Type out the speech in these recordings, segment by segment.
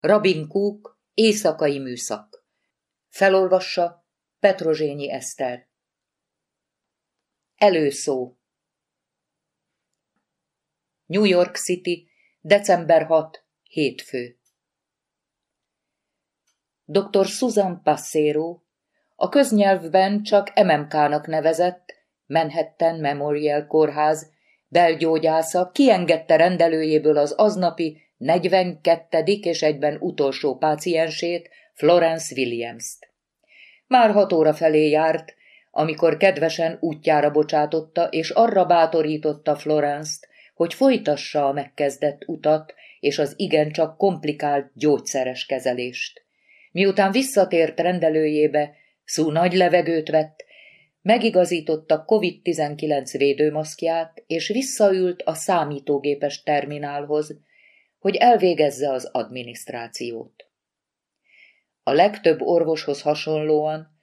Rabin Cook, Éjszakai műszak. Felolvassa Petrozsényi Eszter. Előszó. New York City, december 6, hétfő. Dr. Susan Passero, a köznyelvben csak MMK-nak nevezett Manhattan Memorial Kórház belgyógyásza kiengedte rendelőjéből az aznapi 42. és egyben utolsó páciensét, Florence Williams-t. Már hat óra felé járt, amikor kedvesen útjára bocsátotta és arra bátorította Florence-t, hogy folytassa a megkezdett utat és az igencsak komplikált gyógyszeres kezelést. Miután visszatért rendelőjébe, Szú nagy levegőt vett, megigazította COVID-19 védőmaszkját, és visszaült a számítógépes terminálhoz, hogy elvégezze az adminisztrációt. A legtöbb orvoshoz hasonlóan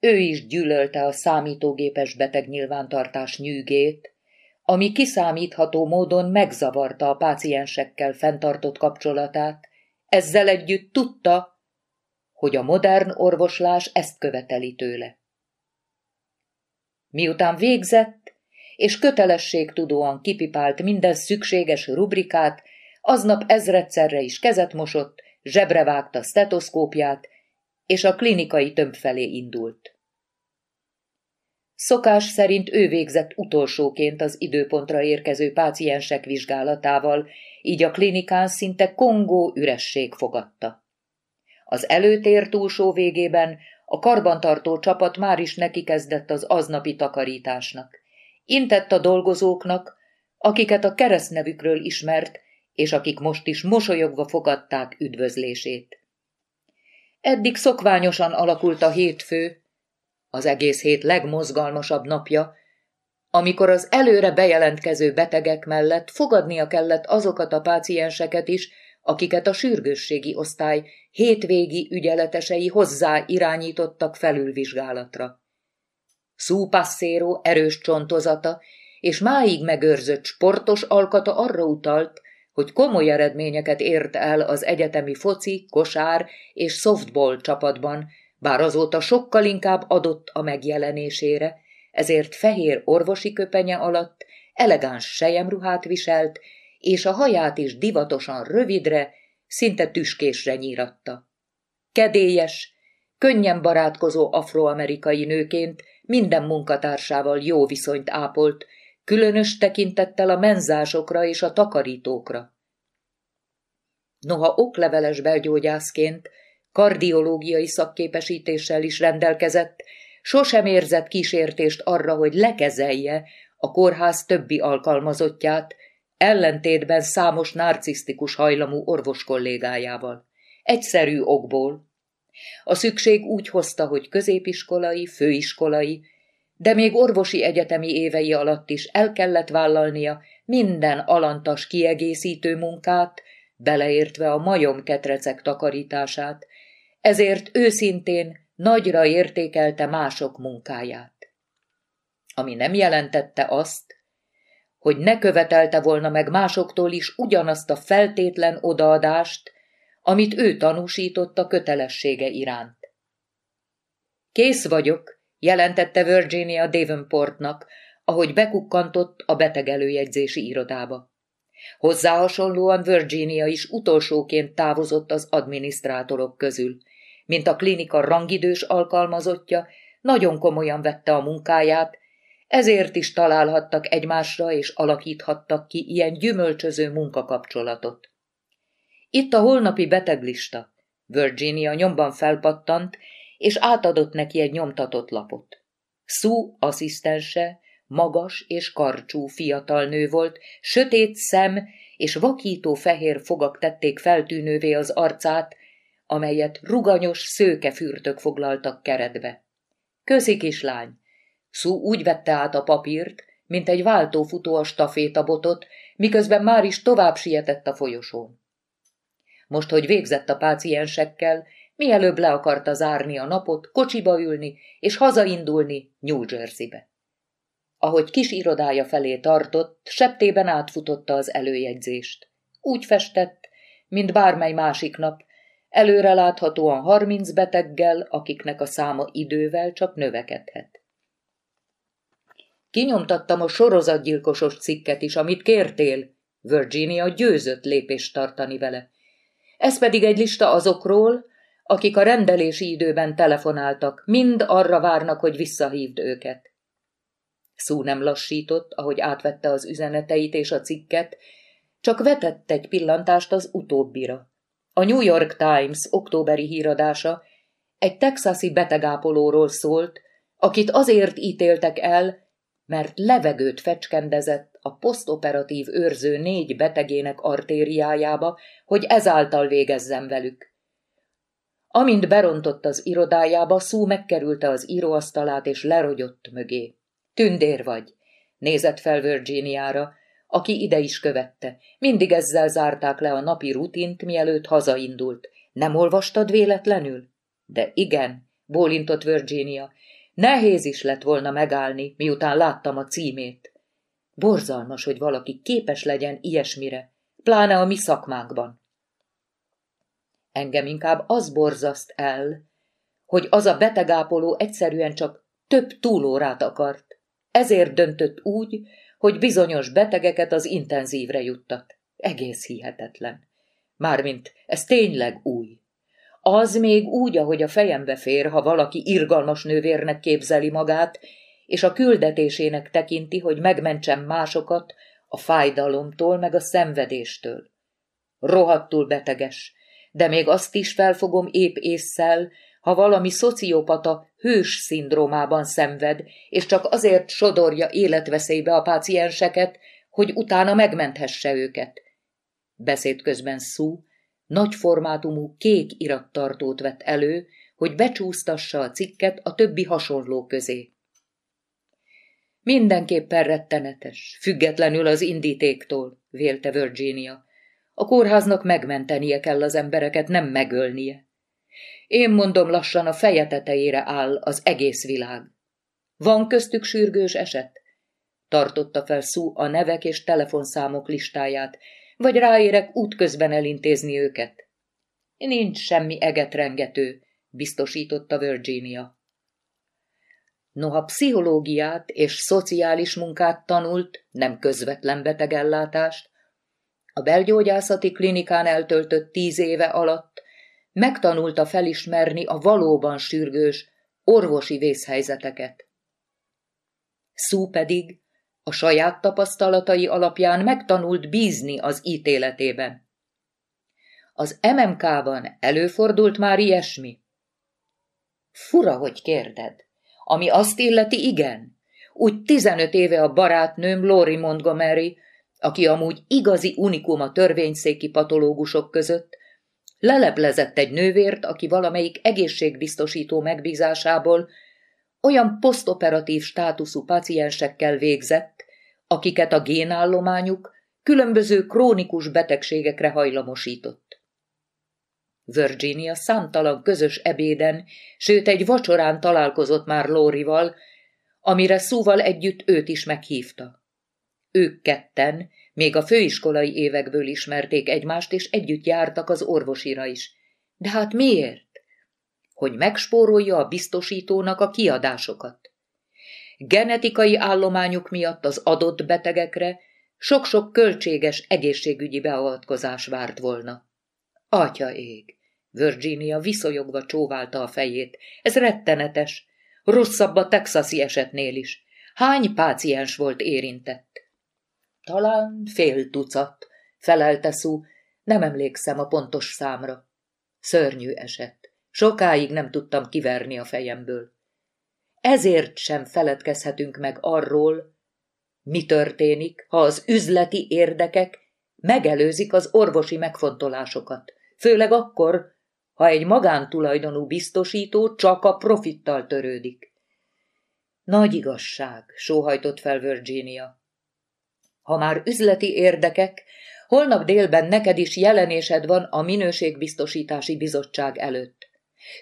ő is gyűlölte a számítógépes betegnyilvántartás nyűgét, ami kiszámítható módon megzavarta a páciensekkel fenntartott kapcsolatát, ezzel együtt tudta, hogy a modern orvoslás ezt követeli tőle. Miután végzett, és kötelességtudóan kipipált minden szükséges rubrikát, aznap ezredszerre is kezet mosott, zsebre vágta stetoszkópját, és a klinikai tömb felé indult. Szokás szerint ő végzett utolsóként az időpontra érkező páciensek vizsgálatával, így a klinikán szinte kongó üresség fogadta. Az előtér túlsó végében a karbantartó csapat már is neki kezdett az aznapi takarításnak. Intett a dolgozóknak, akiket a keresztnevükről ismert, és akik most is mosolyogva fogadták üdvözlését. Eddig szokványosan alakult a hétfő, az egész hét legmozgalmasabb napja, amikor az előre bejelentkező betegek mellett fogadnia kellett azokat a pácienseket is, akiket a sürgősségi osztály hétvégi ügyeletesei hozzá irányítottak felülvizsgálatra. Szú Passero erős csontozata és máig megőrzött sportos alkata arra utalt, hogy komoly eredményeket ért el az egyetemi foci, kosár és softball csapatban, bár azóta sokkal inkább adott a megjelenésére, ezért fehér orvosi köpenye alatt elegáns sejemruhát viselt, és a haját is divatosan rövidre, szinte tüskésre nyíratta. Kedélyes, könnyen barátkozó afroamerikai nőként minden munkatársával jó viszonyt ápolt, különös tekintettel a menzásokra és a takarítókra. Noha okleveles belgyógyászként, kardiológiai szakképesítéssel is rendelkezett, sosem érzett kísértést arra, hogy lekezelje a kórház többi alkalmazottját, ellentétben számos narcisztikus hajlamú orvos kollégájával. Egyszerű okból. A szükség úgy hozta, hogy középiskolai, főiskolai, de még orvosi egyetemi évei alatt is el kellett vállalnia minden alantas kiegészítő munkát, beleértve a majom ketrecek takarítását, ezért őszintén nagyra értékelte mások munkáját. Ami nem jelentette azt, hogy ne követelte volna meg másoktól is ugyanazt a feltétlen odaadást, amit ő tanúsított a kötelessége iránt. Kész vagyok, jelentette Virginia Davenportnak, ahogy bekukkantott a beteg előjegyzési irodába. Hozzá hasonlóan Virginia is utolsóként távozott az adminisztrátorok közül. Mint a klinika rangidős alkalmazottja, nagyon komolyan vette a munkáját, ezért is találhattak egymásra és alakíthattak ki ilyen gyümölcsöző munkakapcsolatot. Itt a holnapi beteglista. Virginia nyomban felpattant, és átadott neki egy nyomtatott lapot. Szú asszisztense, magas és karcsú fiatal nő volt, sötét szem és vakító fehér fogak tették feltűnővé az arcát, amelyet ruganyos szőkefürtök foglaltak keretbe. Köszi, kislány! Szú úgy vette át a papírt, mint egy váltófutó a stafétabotot, miközben már is tovább sietett a folyosón. Most, hogy végzett a páciensekkel, mielőbb le akarta zárni a napot, kocsiba ülni és hazaindulni New Jerseybe. Ahogy kis irodája felé tartott, septében átfutotta az előjegyzést. Úgy festett, mint bármely másik nap, előreláthatóan harminc beteggel, akiknek a száma idővel csak növekedhet. Kinyomtattam a sorozatgyilkosos cikket is, amit kértél. Virginia győzött lépést tartani vele. Ez pedig egy lista azokról, akik a rendelési időben telefonáltak, mind arra várnak, hogy visszahívd őket. Szú nem lassított, ahogy átvette az üzeneteit és a cikket, csak vetett egy pillantást az utóbbira. A New York Times októberi híradása egy texasi betegápolóról szólt, akit azért ítéltek el, mert levegőt fecskendezett a posztoperatív őrző négy betegének artériájába, hogy ezáltal végezzen velük. Amint berontott az irodájába, Szú megkerülte az íróasztalát és lerogyott mögé. Tündér vagy, nézett fel Virginiára, aki ide is követte. Mindig ezzel zárták le a napi rutint, mielőtt hazaindult. Nem olvastad véletlenül? De igen, bólintott Virginia. Nehéz is lett volna megállni, miután láttam a címét. Borzalmas, hogy valaki képes legyen ilyesmire, pláne a mi szakmánkban. Engem inkább az borzaszt el, hogy az a betegápoló egyszerűen csak több túlórát akart. Ezért döntött úgy, hogy bizonyos betegeket az intenzívre juttat. Egész hihetetlen. Mármint ez tényleg új. Az még úgy, ahogy a fejembe fér, ha valaki irgalmas nővérnek képzeli magát, és a küldetésének tekinti, hogy megmentsem másokat a fájdalomtól meg a szenvedéstől. Rohadtul beteges, de még azt is felfogom épp észszel, ha valami szociopata hős szindrómában szenved, és csak azért sodorja életveszélybe a pácienseket, hogy utána megmenthesse őket. Beszéd közben szú, nagy formátumú kék irattartót vett elő, hogy becsúsztassa a cikket a többi hasonló közé. Mindenképpen rettenetes, függetlenül az indítéktól, vélte Virginia. A kórháznak megmentenie kell az embereket, nem megölnie. Én mondom lassan a feje tetejére áll az egész világ. Van köztük sürgős eset? Tartotta fel Szú a nevek és telefonszámok listáját, vagy ráérek útközben elintézni őket. Nincs semmi egetrengető, biztosította Virginia. Noha pszichológiát és szociális munkát tanult, nem közvetlen betegellátást, a belgyógyászati klinikán eltöltött tíz éve alatt megtanulta felismerni a valóban sürgős, orvosi vészhelyzeteket. Szú pedig a saját tapasztalatai alapján megtanult bízni az ítéletében. Az MMK-ban előfordult már ilyesmi? Fura, hogy kérded. Ami azt illeti, igen. Úgy tizenöt éve a barátnőm Lori Montgomery, aki amúgy igazi unikum a törvényszéki patológusok között, leleplezett egy nővért, aki valamelyik egészségbiztosító megbízásából olyan posztoperatív státuszú paciensekkel végzett, akiket a génállományuk különböző krónikus betegségekre hajlamosított. Virginia számtalan közös ebéden, sőt egy vacsorán találkozott már Lórival, amire szóval együtt őt is meghívta. Ők ketten még a főiskolai évekből ismerték egymást, és együtt jártak az orvosira is. De hát miért? Hogy megspórolja a biztosítónak a kiadásokat. Genetikai állományuk miatt az adott betegekre sok-sok költséges egészségügyi beavatkozás várt volna. Atya ég! Virginia viszonyogva csóválta a fejét. Ez rettenetes. Rosszabb a texasi esetnél is. Hány páciens volt érintett? Talán fél tucat, felelte szó, nem emlékszem a pontos számra. Szörnyű eset. Sokáig nem tudtam kiverni a fejemből. Ezért sem feledkezhetünk meg arról, mi történik, ha az üzleti érdekek megelőzik az orvosi megfontolásokat, főleg akkor, ha egy magántulajdonú biztosító csak a profittal törődik. Nagy igazság, sóhajtott fel Virginia. Ha már üzleti érdekek, holnap délben neked is jelenésed van a Minőségbiztosítási Bizottság előtt.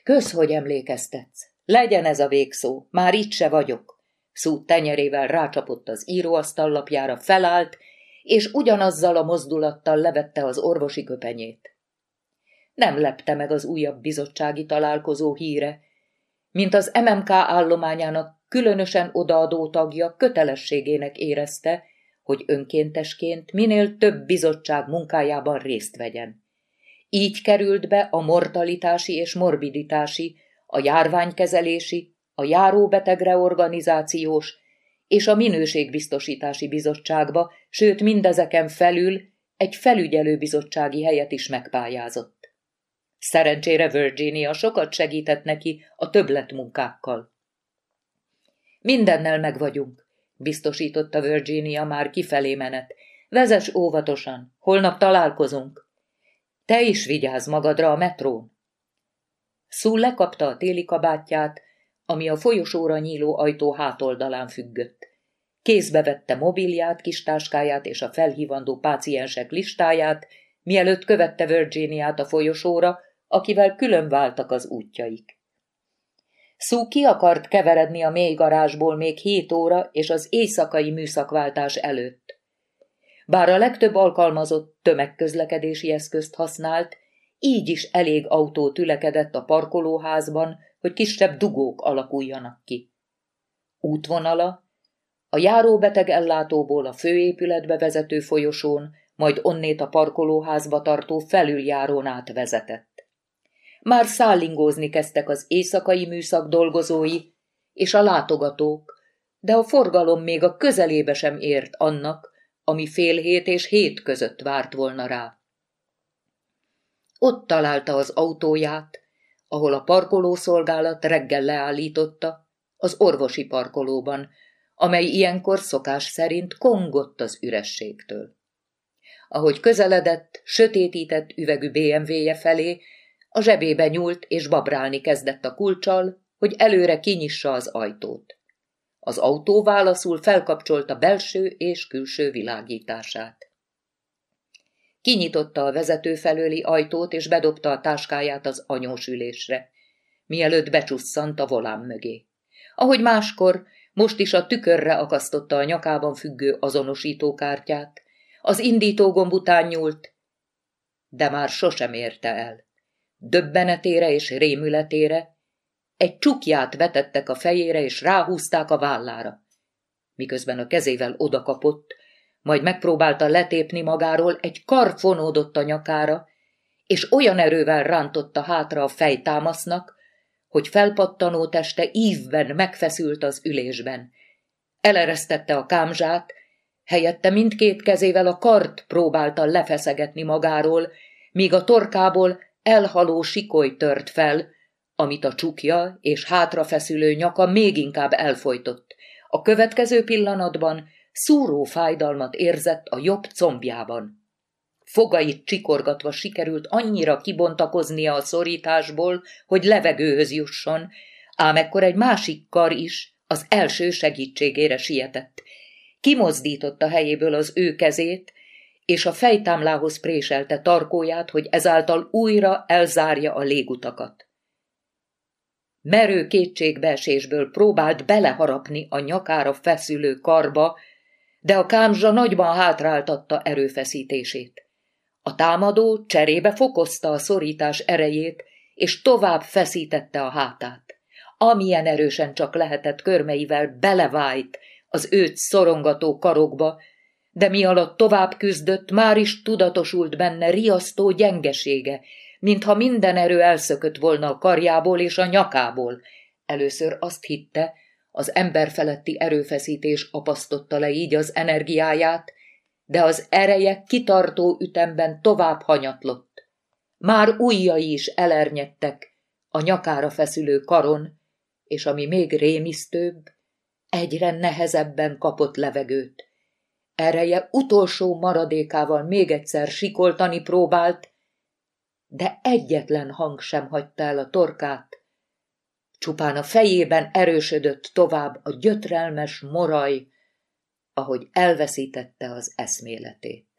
Kösz, hogy emlékeztetsz. Legyen ez a végszó, már itt se vagyok. Szút tenyerével rácsapott az íróasztallapjára, felállt, és ugyanazzal a mozdulattal levette az orvosi köpenyét. Nem lepte meg az újabb bizottsági találkozó híre, mint az MMK állományának különösen odaadó tagja kötelességének érezte, hogy önkéntesként minél több bizottság munkájában részt vegyen. Így került be a mortalitási és morbiditási, a járványkezelési, a járóbetegre organizációs és a minőségbiztosítási bizottságba, sőt mindezeken felül egy felügyelőbizottsági helyet is megpályázott. Szerencsére Virginia sokat segített neki a többletmunkákkal. Mindennel meg vagyunk, biztosította Virginia már kifelé menet. Vezess óvatosan, holnap találkozunk. Te is vigyázz magadra a metrón. Szú lekapta a téli kabátját, ami a folyosóra nyíló ajtó hátoldalán függött. Kézbe vette mobilját, kistáskáját és a felhívandó páciensek listáját, mielőtt követte Virginiát a folyosóra, akivel külön váltak az útjaik. Szú ki akart keveredni a mély garázsból még hét óra és az éjszakai műszakváltás előtt. Bár a legtöbb alkalmazott tömegközlekedési eszközt használt, így is elég autó tülekedett a parkolóházban, hogy kisebb dugók alakuljanak ki. Útvonala a járóbeteg ellátóból a főépületbe vezető folyosón, majd onnét a parkolóházba tartó felüljárón át vezetett. Már szállingózni kezdtek az éjszakai műszak dolgozói és a látogatók, de a forgalom még a közelébe sem ért annak, ami fél hét és hét között várt volna rá. Ott találta az autóját, ahol a parkolószolgálat reggel leállította, az orvosi parkolóban, amely ilyenkor szokás szerint kongott az ürességtől. Ahogy közeledett, sötétített üvegű BMW-je felé, a zsebébe nyúlt és babrálni kezdett a kulcsal, hogy előre kinyissa az ajtót. Az autó válaszul felkapcsolta belső és külső világítását. Kinyitotta a vezető felőli ajtót, és bedobta a táskáját az anyós ülésre, mielőtt becsusszant a volán mögé. Ahogy máskor, most is a tükörre akasztotta a nyakában függő azonosítókártyát, az indító gomb után nyúlt, de már sosem érte el. Döbbenetére és rémületére egy csukját vetettek a fejére és ráhúzták a vállára. Miközben a kezével odakapott, majd megpróbálta letépni magáról, egy kar fonódott a nyakára, és olyan erővel rántotta hátra a fejtámasznak, hogy felpattanó teste ívben megfeszült az ülésben. Eleresztette a kámzsát, helyette mindkét kezével a kart próbálta lefeszegetni magáról, míg a torkából elhaló sikoly tört fel, amit a csukja és hátrafeszülő nyaka még inkább elfolytott. A következő pillanatban szúró fájdalmat érzett a jobb combjában. Fogait csikorgatva sikerült annyira kibontakoznia a szorításból, hogy levegőhöz jusson, ám ekkor egy másik kar is az első segítségére sietett. Kimozdította helyéből az ő kezét, és a fejtámlához préselte tarkóját, hogy ezáltal újra elzárja a légutakat. Merő kétségbeesésből próbált beleharapni a nyakára feszülő karba, de a kámzsa nagyban hátráltatta erőfeszítését. A támadó cserébe fokozta a szorítás erejét, és tovább feszítette a hátát. Amilyen erősen csak lehetett körmeivel belevájt az őt szorongató karokba, de mi alatt tovább küzdött, már is tudatosult benne riasztó gyengesége, mintha minden erő elszökött volna a karjából és a nyakából. Először azt hitte, az emberfeletti erőfeszítés apasztotta le így az energiáját, de az ereje kitartó ütemben tovább hanyatlott. Már ujjai is elernyedtek a nyakára feszülő karon, és ami még rémisztőbb, egyre nehezebben kapott levegőt. Ereje utolsó maradékával még egyszer sikoltani próbált, de egyetlen hang sem hagyta el a torkát. Csupán a fejében erősödött tovább a gyötrelmes moraj, ahogy elveszítette az eszméletét.